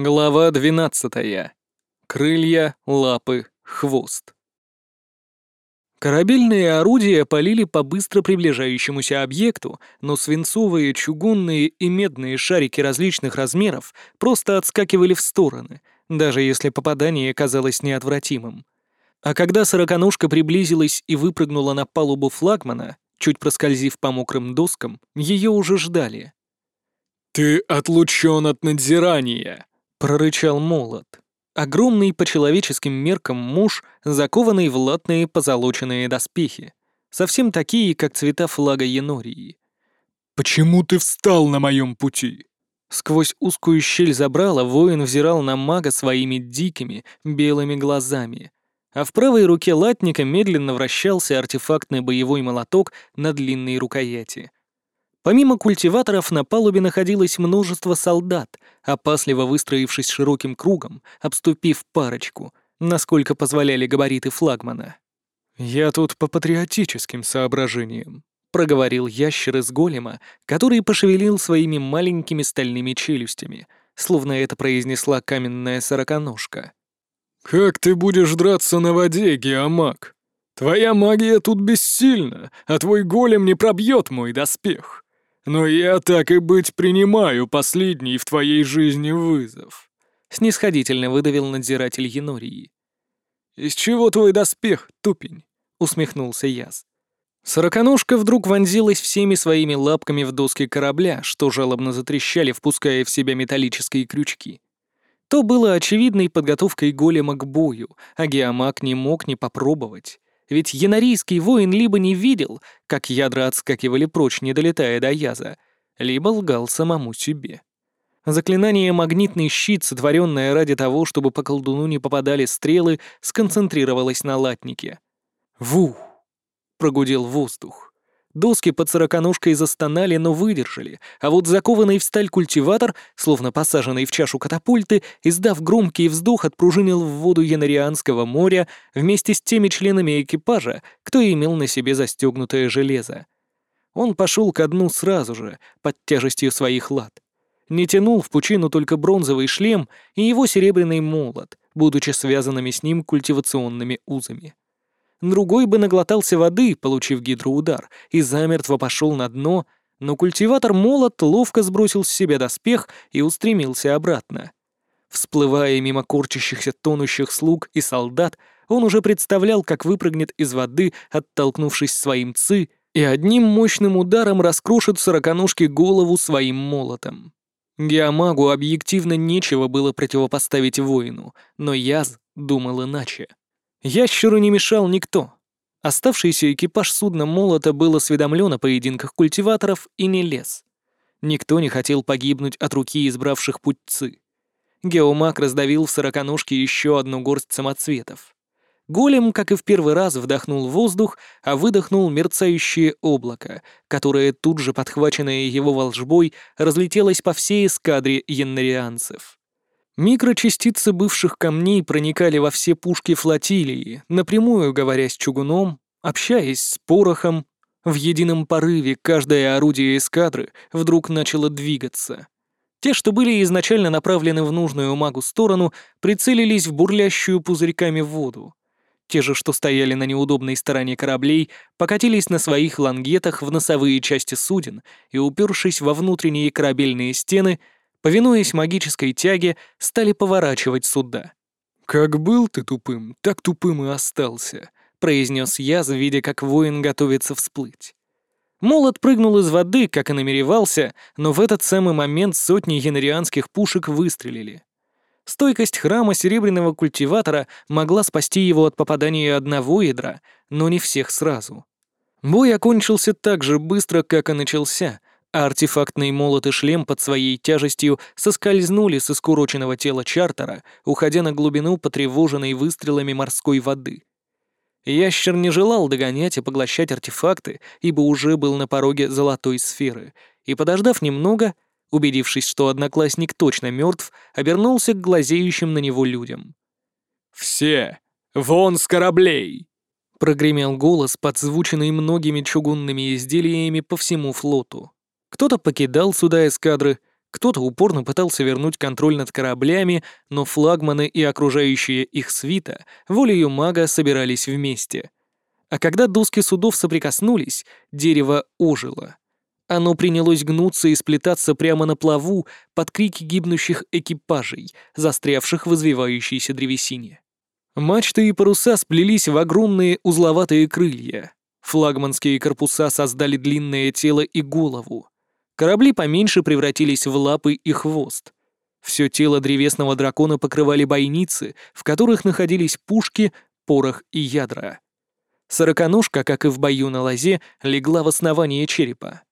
Глава 12. Крылья, лапы, хвост. Корабельные орудия полили по быстро приближающемуся объекту, но свинцовые, чугунные и медные шарики различных размеров просто отскакивали в стороны, даже если попадание казалось неотвратимым. А когда сороконожка приблизилась и выпрыгнула на палубу флагмана, чуть проскользив по мокрым доскам, ее уже ждали. «Ты отлучен от надзирания!» — прорычал молот. Огромный по человеческим меркам муж, закованный в латные позолоченные доспехи. Совсем такие, как цвета флага Енории. «Почему ты встал на моем пути?» Сквозь узкую щель забрала воин взирал на мага своими дикими, белыми глазами. А в правой руке латника медленно вращался артефактный боевой молоток на длинной рукояти. Помимо культиваторов на палубе находилось множество солдат, опасливо выстроившись широким кругом, обступив парочку, насколько позволяли габариты флагмана. «Я тут по патриотическим соображениям», — проговорил ящер из голема, который пошевелил своими маленькими стальными челюстями, словно это произнесла каменная сороконожка. «Как ты будешь драться на воде, Геомаг? Твоя магия тут бессильна, а твой голем не пробьет мой доспех. Но я так и быть принимаю последний в твоей жизни вызов. Снисходительно выдавил надзиратель Енории. «Из чего твой доспех, тупень?» — усмехнулся Яс. Сороконожка вдруг вонзилась всеми своими лапками в доски корабля, что жалобно затрещали, впуская в себя металлические крючки. То было очевидной подготовкой голема к бою, а Геомаг не мог не попробовать. Ведь янарийский воин либо не видел, как ядра отскакивали прочь, не долетая до яза, либо лгал самому себе. Заклинание «Магнитный щит», сотворенное ради того, чтобы по колдуну не попадали стрелы, сконцентрировалось на латнике. «Вух!» — прогудел воздух. Доски под сороконожкой застонали, но выдержали, а вот закованный в сталь культиватор, словно посаженный в чашу катапульты, издав громкий вздох, отпружинил в воду Янарианского моря вместе с теми членами экипажа, кто имел на себе застегнутое железо. Он пошел ко дну сразу же, под тяжестью своих лад. Не тянул в пучину только бронзовый шлем и его серебряный молот, будучи связанными с ним культивационными узами. Другой бы наглотался воды, получив гидроудар, и замертво пошел на дно, но культиватор-молот ловко сбросил с себя доспех и устремился обратно. Всплывая мимо корчащихся тонущих слуг и солдат, он уже представлял, как выпрыгнет из воды, оттолкнувшись своим ци, и одним мощным ударом раскрошит сороконожке голову своим молотом. Геомагу объективно нечего было противопоставить воину, но Яз думал иначе. Ящеру не мешал никто. Оставшийся экипаж судна молота был осведомлен о поединках культиваторов и не лез. Никто не хотел погибнуть от руки избравших путьцы. Геомаг раздавил в сороконожке еще одну горсть самоцветов. Голем, как и в первый раз, вдохнул воздух, а выдохнул мерцающее облако, которое тут же, подхваченное его волжбой, разлетелось по всей эскадре яннарианцев. Микрочастицы бывших камней проникали во все пушки флотилии, напрямую говоря с чугуном, общаясь с порохом. В едином порыве каждое орудие эскадры вдруг начало двигаться. Те, что были изначально направлены в нужную магу сторону, прицелились в бурлящую пузырьками воду. Те же, что стояли на неудобной стороне кораблей, покатились на своих лангетах в носовые части суден и, упершись во внутренние корабельные стены, повинуясь магической тяге, стали поворачивать суда. «Как был ты тупым, так тупым и остался», — произнес я, видя, как воин готовится всплыть. Молот прыгнул из воды, как и намеревался, но в этот самый момент сотни янарианских пушек выстрелили. Стойкость храма серебряного культиватора могла спасти его от попадания одного ядра, но не всех сразу. Бой окончился так же быстро, как и начался, а артефактный молот и шлем под своей тяжестью соскользнули с искуроченного тела чартера, уходя на глубину потревоженной выстрелами морской воды. Ящер не желал догонять и поглощать артефакты, ибо уже был на пороге золотой сферы, и, подождав немного, убедившись, что одноклассник точно мертв, обернулся к глазеющим на него людям. «Все! Вон с кораблей!» Прогремел голос, подзвученный многими чугунными изделиями по всему флоту. Кто-то покидал суда эскадры, Кто-то упорно пытался вернуть контроль над кораблями, но флагманы и окружающие их свита волею мага собирались вместе. А когда доски судов соприкоснулись, дерево ожило. Оно принялось гнуться и сплетаться прямо на плаву под крики гибнущих экипажей, застрявших в извивающейся древесине. Мачты и паруса сплелись в огромные узловатые крылья. Флагманские корпуса создали длинное тело и голову. Корабли поменьше превратились в лапы и хвост. Все тело древесного дракона покрывали бойницы, в которых находились пушки, порох и ядра. Сороконожка, как и в бою на лозе, легла в основание черепа.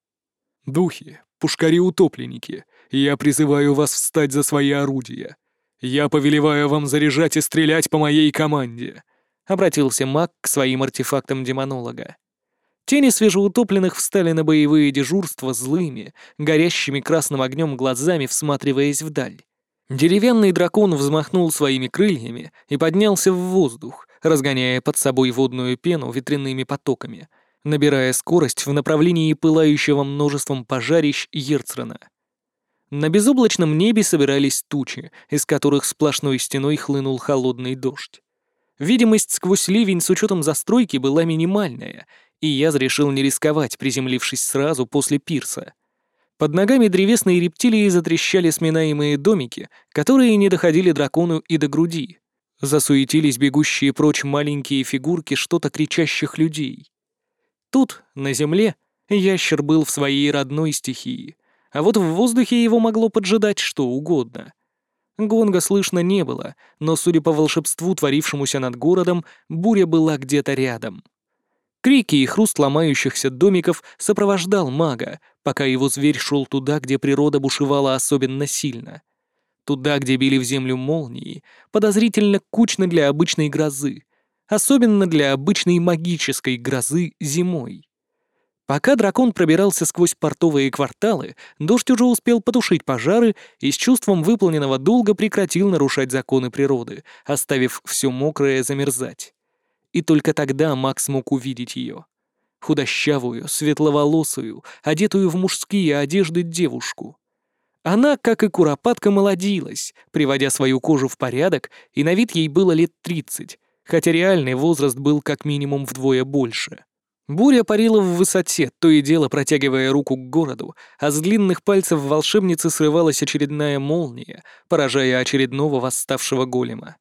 «Духи, пушкари-утопленники, я призываю вас встать за свои орудия. Я повелеваю вам заряжать и стрелять по моей команде», — обратился маг к своим артефактам демонолога. Тени свежеутопленных встали на боевые дежурства злыми, горящими красным огнем глазами, всматриваясь вдаль. Деревянный дракон взмахнул своими крыльями и поднялся в воздух, разгоняя под собой водную пену ветряными потоками, набирая скорость в направлении пылающего множеством пожарищ Ерцрена. На безоблачном небе собирались тучи, из которых сплошной стеной хлынул холодный дождь. Видимость сквозь ливень с учетом застройки была минимальная, и я решил не рисковать, приземлившись сразу после пирса. Под ногами древесные рептилии затрещали сминаемые домики, которые не доходили дракону и до груди. Засуетились бегущие прочь маленькие фигурки что-то кричащих людей. Тут, на земле, ящер был в своей родной стихии, а вот в воздухе его могло поджидать что угодно. Гонга слышно не было, но, судя по волшебству, творившемуся над городом, буря была где-то рядом. Крики и хруст ломающихся домиков сопровождал мага, пока его зверь шел туда, где природа бушевала особенно сильно. Туда, где били в землю молнии, подозрительно кучно для обычной грозы, особенно для обычной магической грозы зимой. Пока дракон пробирался сквозь портовые кварталы, дождь уже успел потушить пожары и с чувством выполненного долга прекратил нарушать законы природы, оставив все мокрое замерзать. И только тогда Макс смог увидеть ее. Худощавую, светловолосую, одетую в мужские одежды девушку. Она, как и куропатка, молодилась, приводя свою кожу в порядок, и на вид ей было лет тридцать, хотя реальный возраст был как минимум вдвое больше. Буря парила в высоте, то и дело протягивая руку к городу, а с длинных пальцев волшебницы срывалась очередная молния, поражая очередного восставшего голема.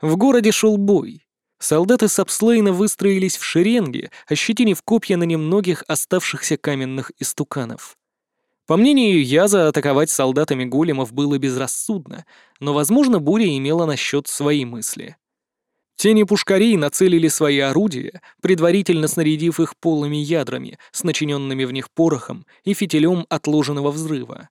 В городе шел бой. Солдаты Сапслейна выстроились в шеренге, ощетинив копья на немногих оставшихся каменных истуканов. По мнению Яза, атаковать солдатами големов было безрассудно, но, возможно, Буря имела на счет свои мысли. Тени пушкарей нацелили свои орудия, предварительно снарядив их полыми ядрами, с начиненными в них порохом и фитилем отложенного взрыва.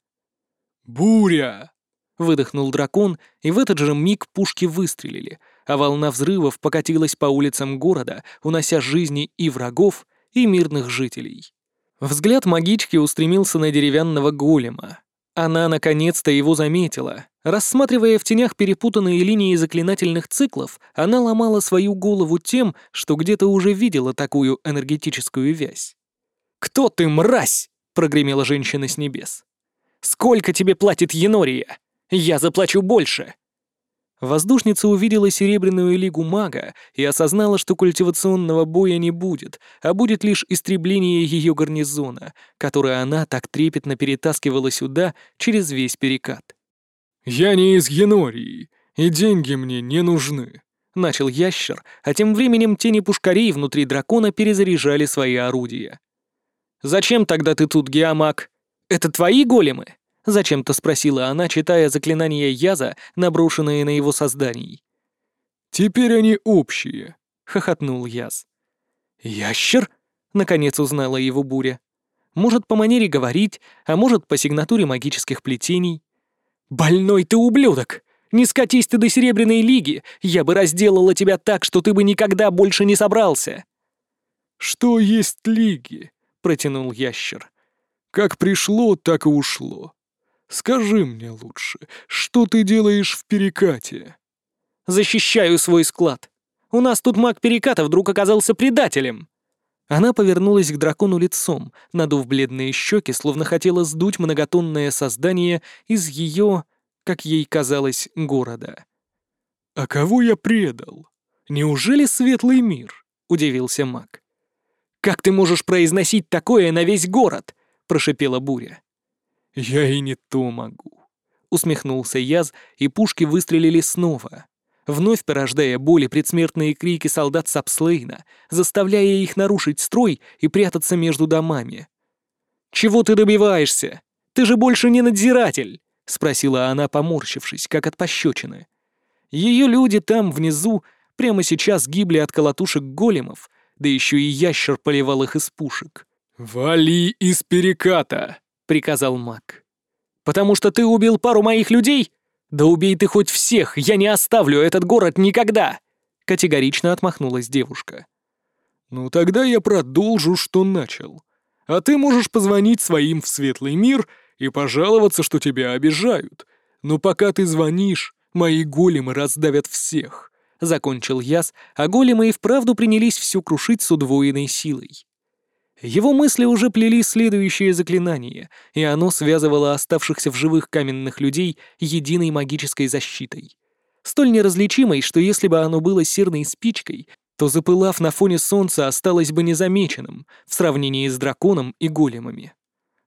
«Буря!» — выдохнул дракон, и в этот же миг пушки выстрелили, а волна взрывов покатилась по улицам города, унося жизни и врагов, и мирных жителей. Взгляд магички устремился на деревянного голема. Она наконец-то его заметила. Рассматривая в тенях перепутанные линии заклинательных циклов, она ломала свою голову тем, что где-то уже видела такую энергетическую вязь. «Кто ты, мразь?» — прогремела женщина с небес. «Сколько тебе платит Енория? Я заплачу больше!» Воздушница увидела Серебряную Лигу Мага и осознала, что культивационного боя не будет, а будет лишь истребление ее гарнизона, которое она так трепетно перетаскивала сюда через весь перекат. «Я не из Генории, и деньги мне не нужны», — начал ящер, а тем временем тени пушкарей внутри дракона перезаряжали свои орудия. «Зачем тогда ты тут, Геомаг? Это твои големы?» — зачем-то спросила она, читая заклинания Яза, наброшенные на его созданий. «Теперь они общие», — хохотнул Яз. «Ящер?» — наконец узнала его буря. «Может, по манере говорить, а может, по сигнатуре магических плетений». «Больной ты ублюдок! Не скатись ты до Серебряной Лиги! Я бы разделала тебя так, что ты бы никогда больше не собрался!» «Что есть Лиги?» — протянул ящер. «Как пришло, так и ушло. Скажи мне лучше, что ты делаешь в перекате?» «Защищаю свой склад. У нас тут маг переката вдруг оказался предателем». Она повернулась к дракону лицом, надув бледные щеки, словно хотела сдуть многотонное создание из ее, как ей казалось, города. «А кого я предал? Неужели светлый мир?» — удивился маг. «Как ты можешь произносить такое на весь город?» — прошипела буря. «Я и не то могу», — усмехнулся Яз, и пушки выстрелили снова вновь порождая боли предсмертные крики солдат Сапслейна, заставляя их нарушить строй и прятаться между домами. «Чего ты добиваешься? Ты же больше не надзиратель!» — спросила она, поморщившись, как от пощечины. Ее люди там, внизу, прямо сейчас гибли от колотушек големов, да еще и ящер поливал их из пушек. «Вали из переката!» — приказал маг. «Потому что ты убил пару моих людей?» «Да убей ты хоть всех, я не оставлю этот город никогда!» Категорично отмахнулась девушка. «Ну тогда я продолжу, что начал. А ты можешь позвонить своим в светлый мир и пожаловаться, что тебя обижают. Но пока ты звонишь, мои големы раздавят всех», — закончил Яс, а големы и вправду принялись всю крушить с удвоенной силой. Его мысли уже плели следующее заклинание, и оно связывало оставшихся в живых каменных людей единой магической защитой. Столь неразличимой, что если бы оно было серной спичкой, то, запылав на фоне солнца, осталось бы незамеченным в сравнении с драконом и големами.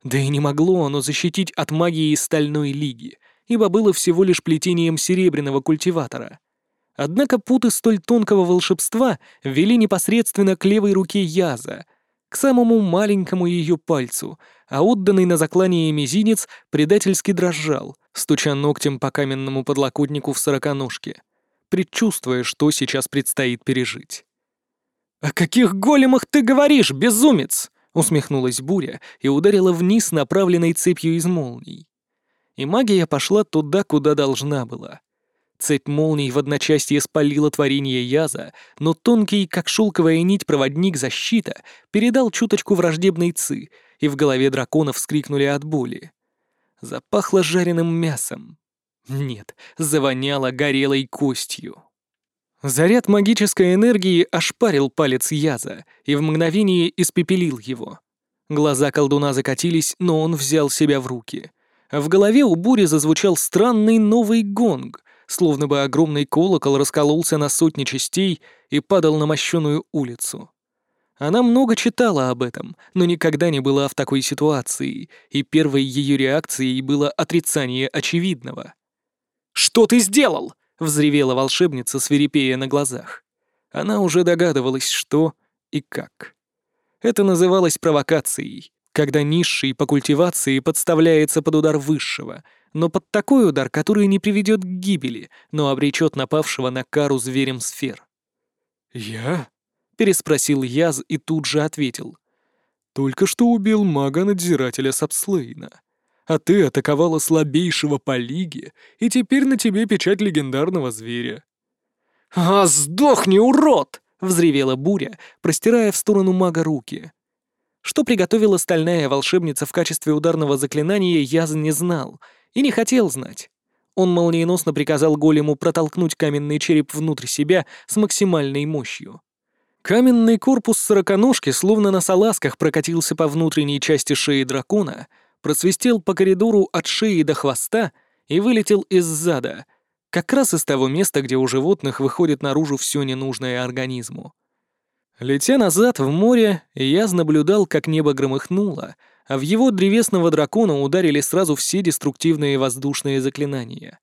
Да и не могло оно защитить от магии Стальной Лиги, ибо было всего лишь плетением серебряного культиватора. Однако путы столь тонкого волшебства вели непосредственно к левой руке Яза — к самому маленькому ее пальцу, а отданный на заклание мизинец предательски дрожал, стуча ногтем по каменному подлокотнику в сороконожке, предчувствуя, что сейчас предстоит пережить. «О каких големах ты говоришь, безумец?» — усмехнулась буря и ударила вниз направленной цепью из молний. И магия пошла туда, куда должна была — Цепь молний в одночасье спалила творение Яза, но тонкий, как шелковая нить, проводник защита передал чуточку враждебной ци, и в голове дракона вскрикнули от боли. Запахло жареным мясом. Нет, завоняло горелой костью. Заряд магической энергии ошпарил палец Яза и в мгновение испепелил его. Глаза колдуна закатились, но он взял себя в руки. В голове у бури зазвучал странный новый гонг, словно бы огромный колокол раскололся на сотни частей и падал на мощеную улицу. Она много читала об этом, но никогда не была в такой ситуации, и первой ее реакцией было отрицание очевидного. «Что ты сделал?» — взревела волшебница, свирепея на глазах. Она уже догадывалась, что и как. Это называлось провокацией, когда низший по культивации подставляется под удар высшего — но под такой удар, который не приведет к гибели, но обречет напавшего на кару зверем сфер. «Я?» — переспросил Яз и тут же ответил. «Только что убил мага-надзирателя Сапслейна. А ты атаковала слабейшего по лиге, и теперь на тебе печать легендарного зверя». «А, сдохни, урод!» — взревела буря, простирая в сторону мага руки. Что приготовила стальная волшебница в качестве ударного заклинания, Яз не знал — и не хотел знать. Он молниеносно приказал голему протолкнуть каменный череп внутрь себя с максимальной мощью. Каменный корпус сороконожки словно на салазках прокатился по внутренней части шеи дракона, просвистел по коридору от шеи до хвоста и вылетел из зада, как раз из того места, где у животных выходит наружу все ненужное организму. Летя назад в море, я наблюдал, как небо громыхнуло — а в его древесного дракона ударили сразу все деструктивные воздушные заклинания.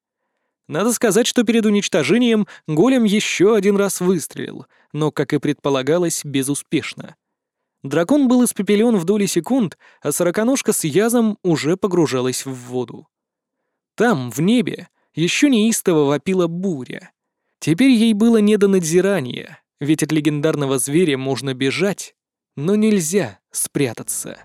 Надо сказать, что перед уничтожением голем еще один раз выстрелил, но, как и предполагалось, безуспешно. Дракон был испепелен в доли секунд, а сороконожка с язом уже погружалась в воду. Там, в небе, еще неистово вопила буря. Теперь ей было не до надзирания, ведь от легендарного зверя можно бежать, но нельзя спрятаться.